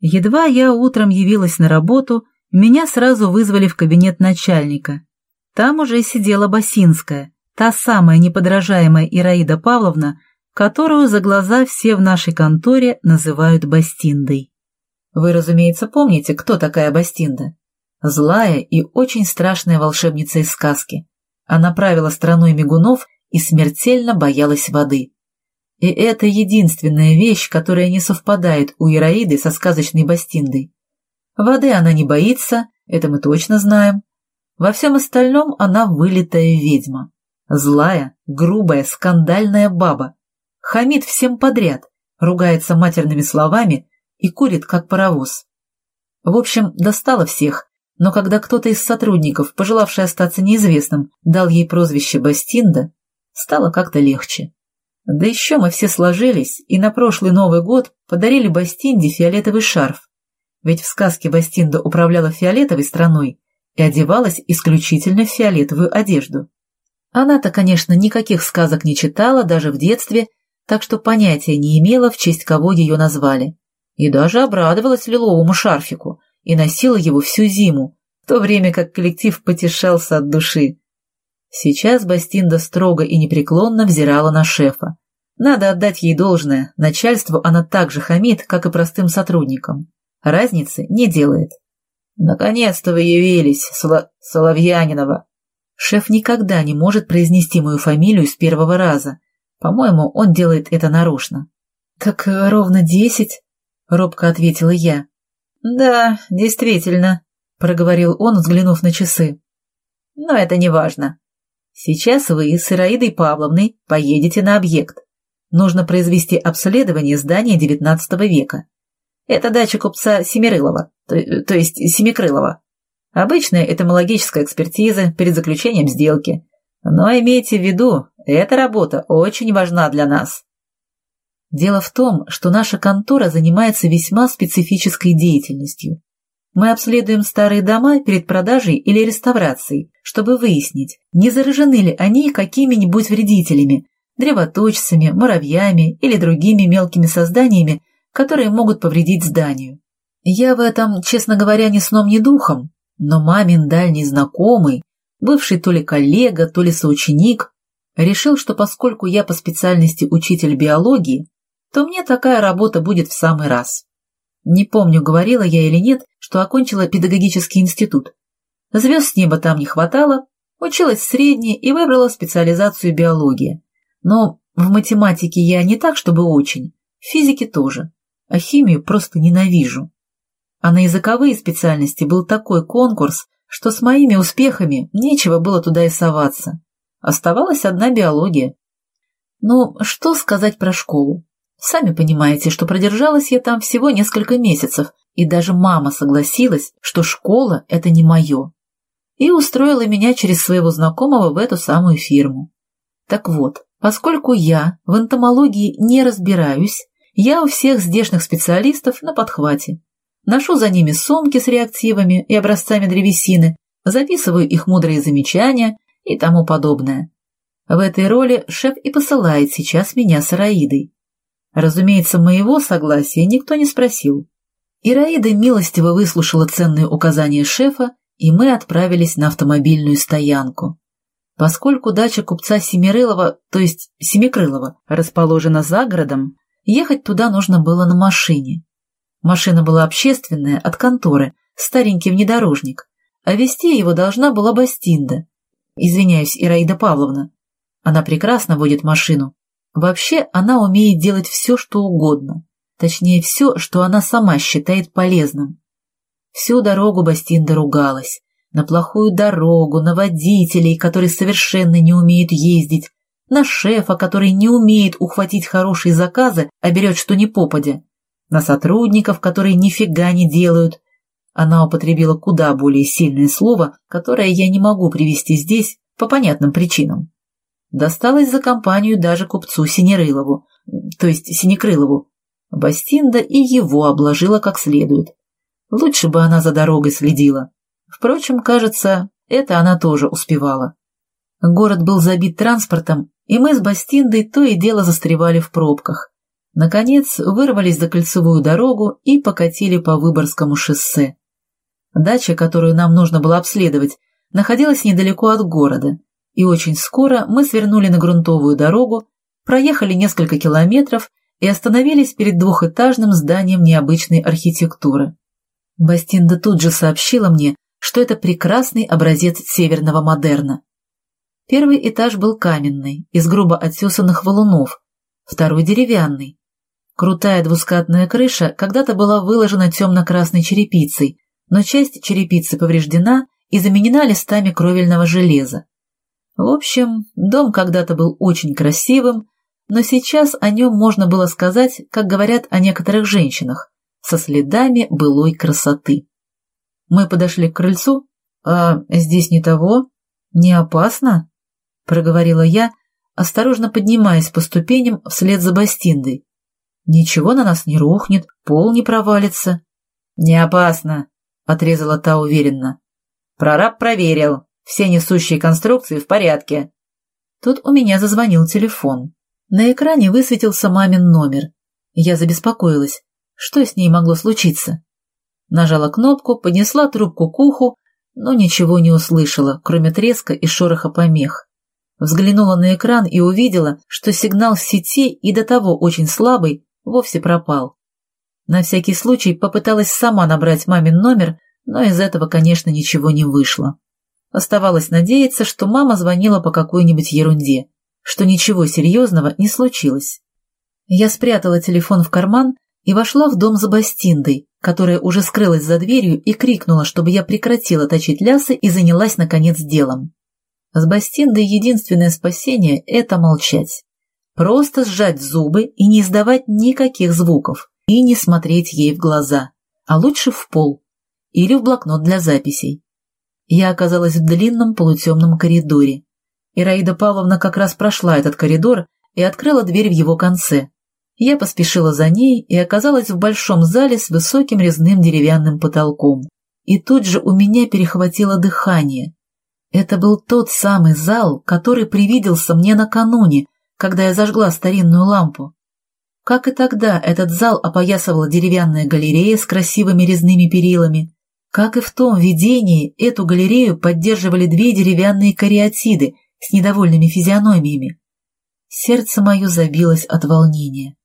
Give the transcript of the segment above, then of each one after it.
Едва я утром явилась на работу, меня сразу вызвали в кабинет начальника. Там уже сидела Басинская, та самая неподражаемая Ираида Павловна, которую за глаза все в нашей конторе называют Бастиндой. Вы, разумеется, помните, кто такая Бастинда? Злая и очень страшная волшебница из сказки. Она правила страной мигунов и смертельно боялась воды. И это единственная вещь, которая не совпадает у Ираиды со сказочной Бастиндой. Воды она не боится, это мы точно знаем. Во всем остальном она вылитая ведьма. Злая, грубая, скандальная баба. Хамит всем подряд, ругается матерными словами и курит, как паровоз. В общем, достала всех, но когда кто-то из сотрудников, пожелавший остаться неизвестным, дал ей прозвище Бастинда, стало как-то легче. Да еще мы все сложились и на прошлый Новый год подарили Бастинде фиолетовый шарф. Ведь в сказке Бастинда управляла фиолетовой страной и одевалась исключительно в фиолетовую одежду. Она-то, конечно, никаких сказок не читала даже в детстве, так что понятия не имела, в честь кого ее назвали. И даже обрадовалась лиловому шарфику и носила его всю зиму, в то время как коллектив потешался от души. Сейчас Бастинда строго и непреклонно взирала на шефа. Надо отдать ей должное, начальству она так же хамит, как и простым сотрудникам. Разницы не делает. «Наконец-то вы явились, Соло... Соловьянинова!» Шеф никогда не может произнести мою фамилию с первого раза. По-моему, он делает это нарочно. «Так ровно десять?» — робко ответила я. «Да, действительно», — проговорил он, взглянув на часы. «Но это не важно. Сейчас вы с Ираидой Павловной поедете на объект. Нужно произвести обследование здания XIX века. Это дача купца Семирылова, то, то есть Семикрылова. Обычная этомологическая экспертиза перед заключением сделки. Но имейте в виду, эта работа очень важна для нас. Дело в том, что наша контора занимается весьма специфической деятельностью. Мы обследуем старые дома перед продажей или реставрацией, чтобы выяснить, не заражены ли они какими-нибудь вредителями, древоточцами, муравьями или другими мелкими созданиями, которые могут повредить зданию. Я в этом, честно говоря, ни сном, ни духом, но мамин дальний знакомый, бывший то ли коллега, то ли соученик, решил, что поскольку я по специальности учитель биологии, то мне такая работа будет в самый раз. Не помню, говорила я или нет, что окончила педагогический институт. Звезд с неба там не хватало, училась в средней и выбрала специализацию биология. Но в математике я не так, чтобы очень, в физике тоже, а химию просто ненавижу. А на языковые специальности был такой конкурс, что с моими успехами нечего было туда и соваться. Оставалась одна биология. Ну, что сказать про школу? Сами понимаете, что продержалась я там всего несколько месяцев, и даже мама согласилась, что школа — это не мое. И устроила меня через своего знакомого в эту самую фирму. Так вот, поскольку я в энтомологии не разбираюсь, я у всех здешних специалистов на подхвате. Ношу за ними сумки с реактивами и образцами древесины, записываю их мудрые замечания и тому подобное. В этой роли шеф и посылает сейчас меня с Араидой. Разумеется, моего согласия никто не спросил. Ираида милостиво выслушала ценные указания шефа, и мы отправились на автомобильную стоянку. Поскольку дача купца Семирылова, то есть Семикрылова, расположена за городом, ехать туда нужно было на машине. Машина была общественная, от конторы, старенький внедорожник, а вести его должна была Бастинда. Извиняюсь, Ираида Павловна. Она прекрасно водит машину, Вообще она умеет делать все, что угодно. Точнее, все, что она сама считает полезным. Всю дорогу Бастинда ругалась. На плохую дорогу, на водителей, которые совершенно не умеют ездить, на шефа, который не умеет ухватить хорошие заказы, а берет что ни попадя, на сотрудников, которые нифига не делают. Она употребила куда более сильное слово, которое я не могу привести здесь по понятным причинам. Досталось за компанию даже купцу Синерылову, то есть Синекрылову. Бастинда и его обложила как следует. Лучше бы она за дорогой следила. Впрочем, кажется, это она тоже успевала. Город был забит транспортом, и мы с Бастиндой то и дело застревали в пробках. Наконец вырвались за кольцевую дорогу и покатили по Выборгскому шоссе. Дача, которую нам нужно было обследовать, находилась недалеко от города, и очень скоро мы свернули на грунтовую дорогу, проехали несколько километров и остановились перед двухэтажным зданием необычной архитектуры. Бастинда тут же сообщила мне, что это прекрасный образец северного модерна. Первый этаж был каменный, из грубо отсесанных валунов, второй деревянный. Крутая двускатная крыша когда-то была выложена темно-красной черепицей, но часть черепицы повреждена и заменена листами кровельного железа. В общем, дом когда-то был очень красивым, но сейчас о нем можно было сказать, как говорят о некоторых женщинах, со следами былой красоты. Мы подошли к крыльцу. «А здесь не того? Не опасно?» — проговорила я, осторожно поднимаясь по ступеням вслед за Бастиндой. «Ничего на нас не рухнет, пол не провалится». «Не опасно», — отрезала та уверенно. «Прораб проверил. Все несущие конструкции в порядке». Тут у меня зазвонил телефон. На экране высветился мамин номер. Я забеспокоилась. Что с ней могло случиться? Нажала кнопку, поднесла трубку к уху, но ничего не услышала, кроме треска и шороха помех. Взглянула на экран и увидела, что сигнал в сети и до того очень слабый вовсе пропал. На всякий случай попыталась сама набрать мамин номер, но из этого, конечно, ничего не вышло. Оставалось надеяться, что мама звонила по какой-нибудь ерунде, что ничего серьезного не случилось. Я спрятала телефон в карман и вошла в дом за Бастиндой, которая уже скрылась за дверью и крикнула, чтобы я прекратила точить лясы и занялась, наконец, делом. С Бастиндой единственное спасение — это молчать. Просто сжать зубы и не издавать никаких звуков, и не смотреть ей в глаза, а лучше в пол или в блокнот для записей. Я оказалась в длинном полутемном коридоре. Ираида Павловна как раз прошла этот коридор и открыла дверь в его конце. Я поспешила за ней и оказалась в большом зале с высоким резным деревянным потолком. И тут же у меня перехватило дыхание. Это был тот самый зал, который привиделся мне накануне, когда я зажгла старинную лампу. Как и тогда, этот зал опоясывала деревянная галерея с красивыми резными перилами. Как и в том видении, эту галерею поддерживали две деревянные кариатиды с недовольными физиономиями. Сердце мое забилось от волнения.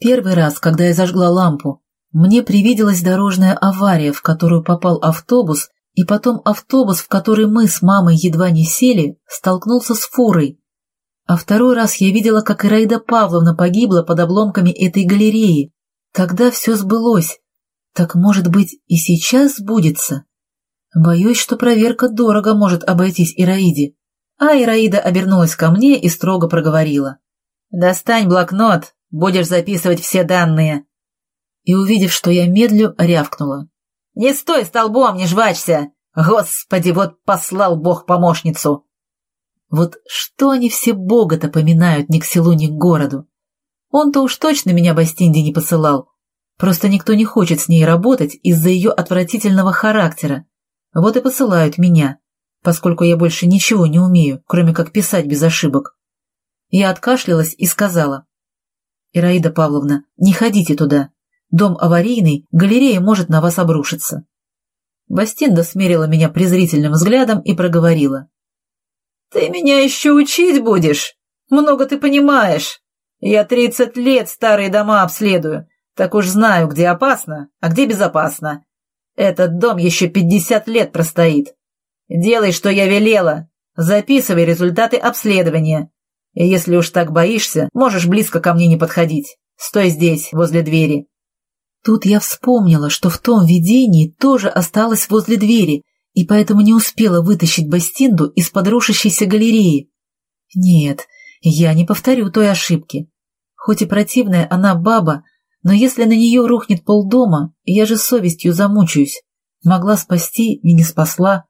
Первый раз, когда я зажгла лампу, мне привиделась дорожная авария, в которую попал автобус, и потом автобус, в который мы с мамой едва не сели, столкнулся с фурой. А второй раз я видела, как Ираида Павловна погибла под обломками этой галереи. Тогда все сбылось. Так, может быть, и сейчас сбудется? Боюсь, что проверка дорого может обойтись Ираиде. А Ираида обернулась ко мне и строго проговорила. «Достань блокнот, Будешь записывать все данные. И, увидев, что я медлю, рявкнула. «Не стой столбом, не жвачься! Господи, вот послал Бог помощницу!» Вот что они все Бога-то поминают ни к селу, ни к городу? Он-то уж точно меня Бастинди не посылал. Просто никто не хочет с ней работать из-за ее отвратительного характера. Вот и посылают меня, поскольку я больше ничего не умею, кроме как писать без ошибок. Я откашлялась и сказала. «Ираида Павловна, не ходите туда. Дом аварийный, галерея может на вас обрушиться». Бастинда смерила меня презрительным взглядом и проговорила. «Ты меня еще учить будешь? Много ты понимаешь. Я тридцать лет старые дома обследую, так уж знаю, где опасно, а где безопасно. Этот дом еще пятьдесят лет простоит. Делай, что я велела. Записывай результаты обследования. И если уж так боишься, можешь близко ко мне не подходить. Стой здесь, возле двери». Тут я вспомнила, что в том видении тоже осталась возле двери, и поэтому не успела вытащить Бастинду из подрушащейся галереи. Нет, я не повторю той ошибки. Хоть и противная она баба, но если на нее рухнет полдома, я же совестью замучаюсь. Могла спасти и не спасла.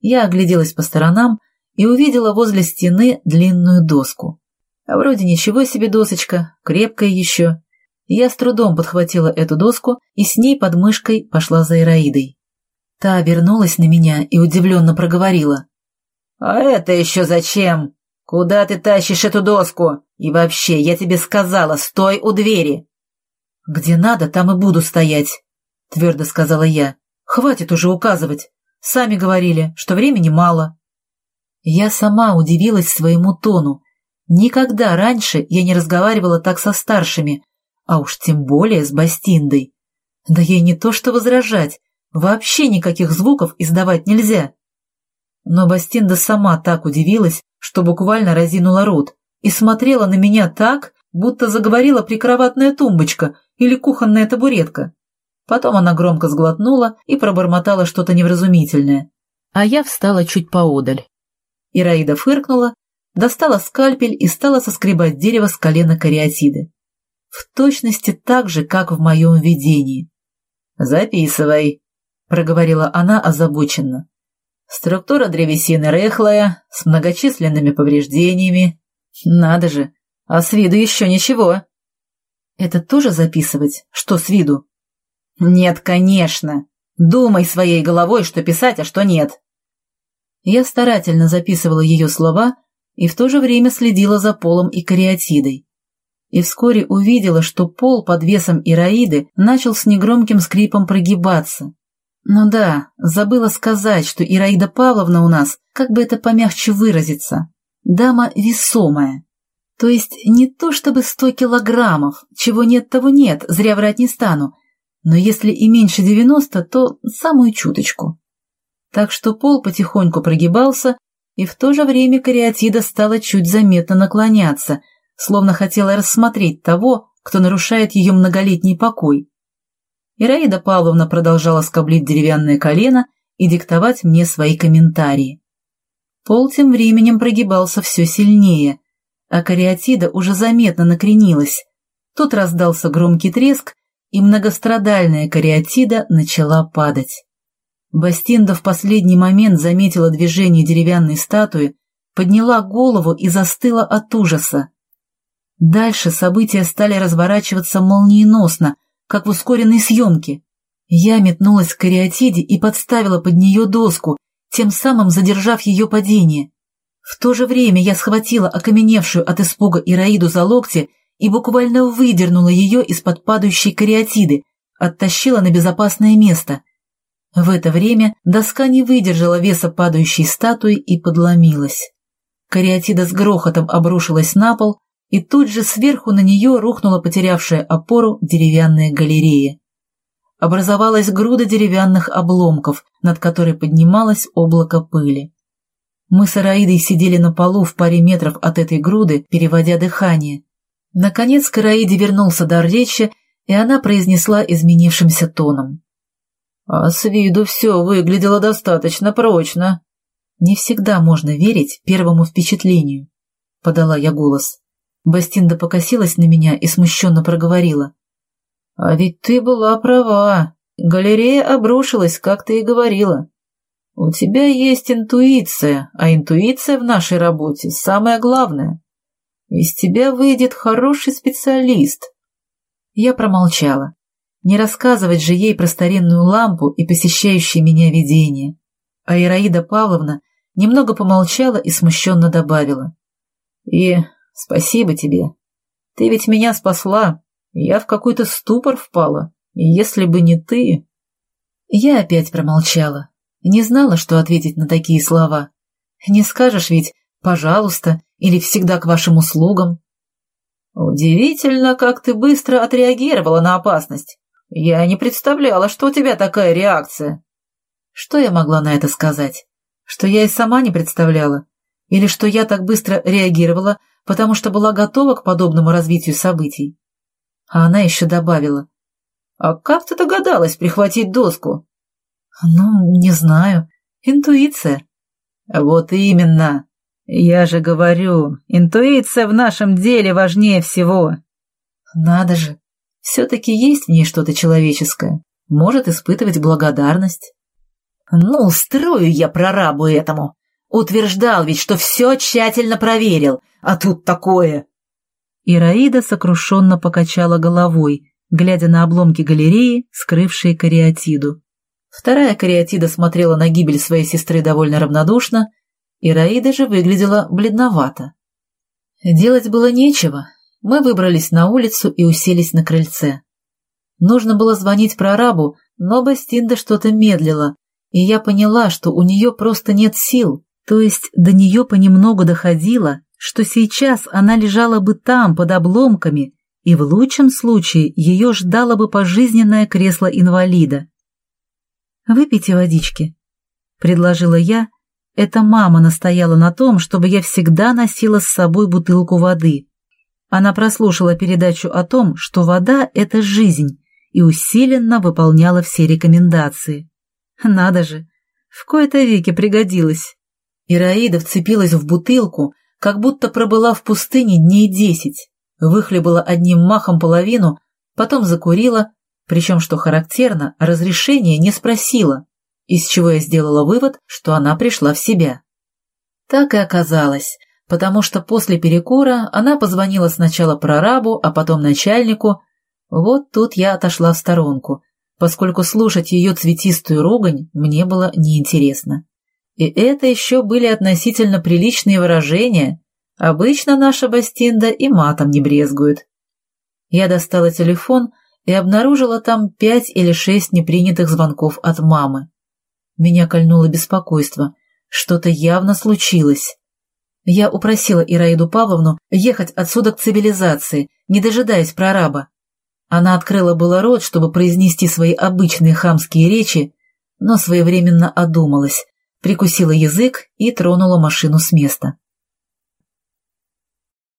Я огляделась по сторонам и увидела возле стены длинную доску. А вроде ничего себе досочка, крепкая еще. Я с трудом подхватила эту доску и с ней под мышкой пошла за Ираидой. Та вернулась на меня и удивленно проговорила. «А это еще зачем? «Куда ты тащишь эту доску? И вообще, я тебе сказала, стой у двери!» «Где надо, там и буду стоять», — твердо сказала я. «Хватит уже указывать. Сами говорили, что времени мало». Я сама удивилась своему тону. Никогда раньше я не разговаривала так со старшими, а уж тем более с Бастиндой. Да ей не то что возражать, вообще никаких звуков издавать нельзя. Но Бастинда сама так удивилась, что буквально разинула рот и смотрела на меня так, будто заговорила прикроватная тумбочка или кухонная табуретка. Потом она громко сглотнула и пробормотала что-то невразумительное. А я встала чуть поодаль. Ираида фыркнула, достала скальпель и стала соскребать дерево с колена кариатиды. В точности так же, как в моем видении. «Записывай», — проговорила она озабоченно. «Структура древесины рыхлая, с многочисленными повреждениями. Надо же, а с виду еще ничего». «Это тоже записывать? Что с виду?» «Нет, конечно. Думай своей головой, что писать, а что нет». Я старательно записывала ее слова и в то же время следила за полом и кариатидой и вскоре увидела, что пол под весом Ираиды начал с негромким скрипом прогибаться. Ну да, забыла сказать, что Ираида Павловна у нас, как бы это помягче выразиться, дама весомая. То есть не то чтобы сто килограммов, чего нет, того нет, зря врать не стану, но если и меньше девяносто, то самую чуточку. Так что пол потихоньку прогибался, и в то же время кариатида стала чуть заметно наклоняться – словно хотела рассмотреть того, кто нарушает ее многолетний покой. Ираида Павловна продолжала скоблить деревянное колено и диктовать мне свои комментарии. Пол тем временем прогибался все сильнее, а кариатида уже заметно накренилась. Тут раздался громкий треск, и многострадальная кариатида начала падать. Бастинда в последний момент заметила движение деревянной статуи, подняла голову и застыла от ужаса. Дальше события стали разворачиваться молниеносно, как в ускоренной съемке. Я метнулась к кариатиде и подставила под нее доску, тем самым задержав ее падение. В то же время я схватила окаменевшую от испуга Ираиду за локти и буквально выдернула ее из-под падающей кариатиды, оттащила на безопасное место. В это время доска не выдержала веса падающей статуи и подломилась. Кариатида с грохотом обрушилась на пол, и тут же сверху на нее рухнула потерявшая опору деревянная галерея. Образовалась груда деревянных обломков, над которой поднималось облако пыли. Мы с Араидой сидели на полу в паре метров от этой груды, переводя дыхание. Наконец к Араиде вернулся дар речи, и она произнесла изменившимся тоном. — А с виду все выглядело достаточно прочно. — Не всегда можно верить первому впечатлению, — подала я голос. Бастинда покосилась на меня и смущенно проговорила. — А ведь ты была права. Галерея обрушилась, как ты и говорила. У тебя есть интуиция, а интуиция в нашей работе самое главное. Из тебя выйдет хороший специалист. Я промолчала. Не рассказывать же ей про старинную лампу и посещающие меня видения. А Ираида Павловна немного помолчала и смущенно добавила. И Спасибо тебе. Ты ведь меня спасла. Я в какой-то ступор впала. И если бы не ты... Я опять промолчала. Не знала, что ответить на такие слова. Не скажешь ведь «пожалуйста» или «всегда к вашим услугам». Удивительно, как ты быстро отреагировала на опасность. Я не представляла, что у тебя такая реакция. Что я могла на это сказать? Что я и сама не представляла? Или что я так быстро реагировала, потому что была готова к подобному развитию событий. А она еще добавила. «А как ты догадалась прихватить доску?» «Ну, не знаю. Интуиция». «Вот именно. Я же говорю, интуиция в нашем деле важнее всего». «Надо же. Все-таки есть в ней что-то человеческое. Может испытывать благодарность». «Ну, устрою я прорабу этому. Утверждал ведь, что все тщательно проверил, а тут такое. Ираида сокрушенно покачала головой, глядя на обломки галереи, скрывшие кариатиду. Вторая кариатида смотрела на гибель своей сестры довольно равнодушно, Ираида же выглядела бледновато. Делать было нечего. Мы выбрались на улицу и уселись на крыльце. Нужно было звонить прорабу, но Бастинда что-то медлила, и я поняла, что у нее просто нет сил, то есть до нее понемногу доходило, что сейчас она лежала бы там, под обломками, и в лучшем случае ее ждало бы пожизненное кресло инвалида. «Выпейте водички», — предложила я. Эта мама настояла на том, чтобы я всегда носила с собой бутылку воды. Она прослушала передачу о том, что вода — это жизнь, и усиленно выполняла все рекомендации. Надо же, в кои-то веки пригодилась. Ираида вцепилась в бутылку, как будто пробыла в пустыне дней десять, выхлебала одним махом половину, потом закурила, причем, что характерно, разрешения не спросила, из чего я сделала вывод, что она пришла в себя. Так и оказалось, потому что после перекура она позвонила сначала прорабу, а потом начальнику, вот тут я отошла в сторонку, поскольку слушать ее цветистую ругань мне было неинтересно. И это еще были относительно приличные выражения. Обычно наша Бастинда и матом не брезгует. Я достала телефон и обнаружила там пять или шесть непринятых звонков от мамы. Меня кольнуло беспокойство. Что-то явно случилось. Я упросила Ираиду Павловну ехать отсюда к цивилизации, не дожидаясь прораба. Она открыла было рот, чтобы произнести свои обычные хамские речи, но своевременно одумалась, прикусила язык и тронула машину с места.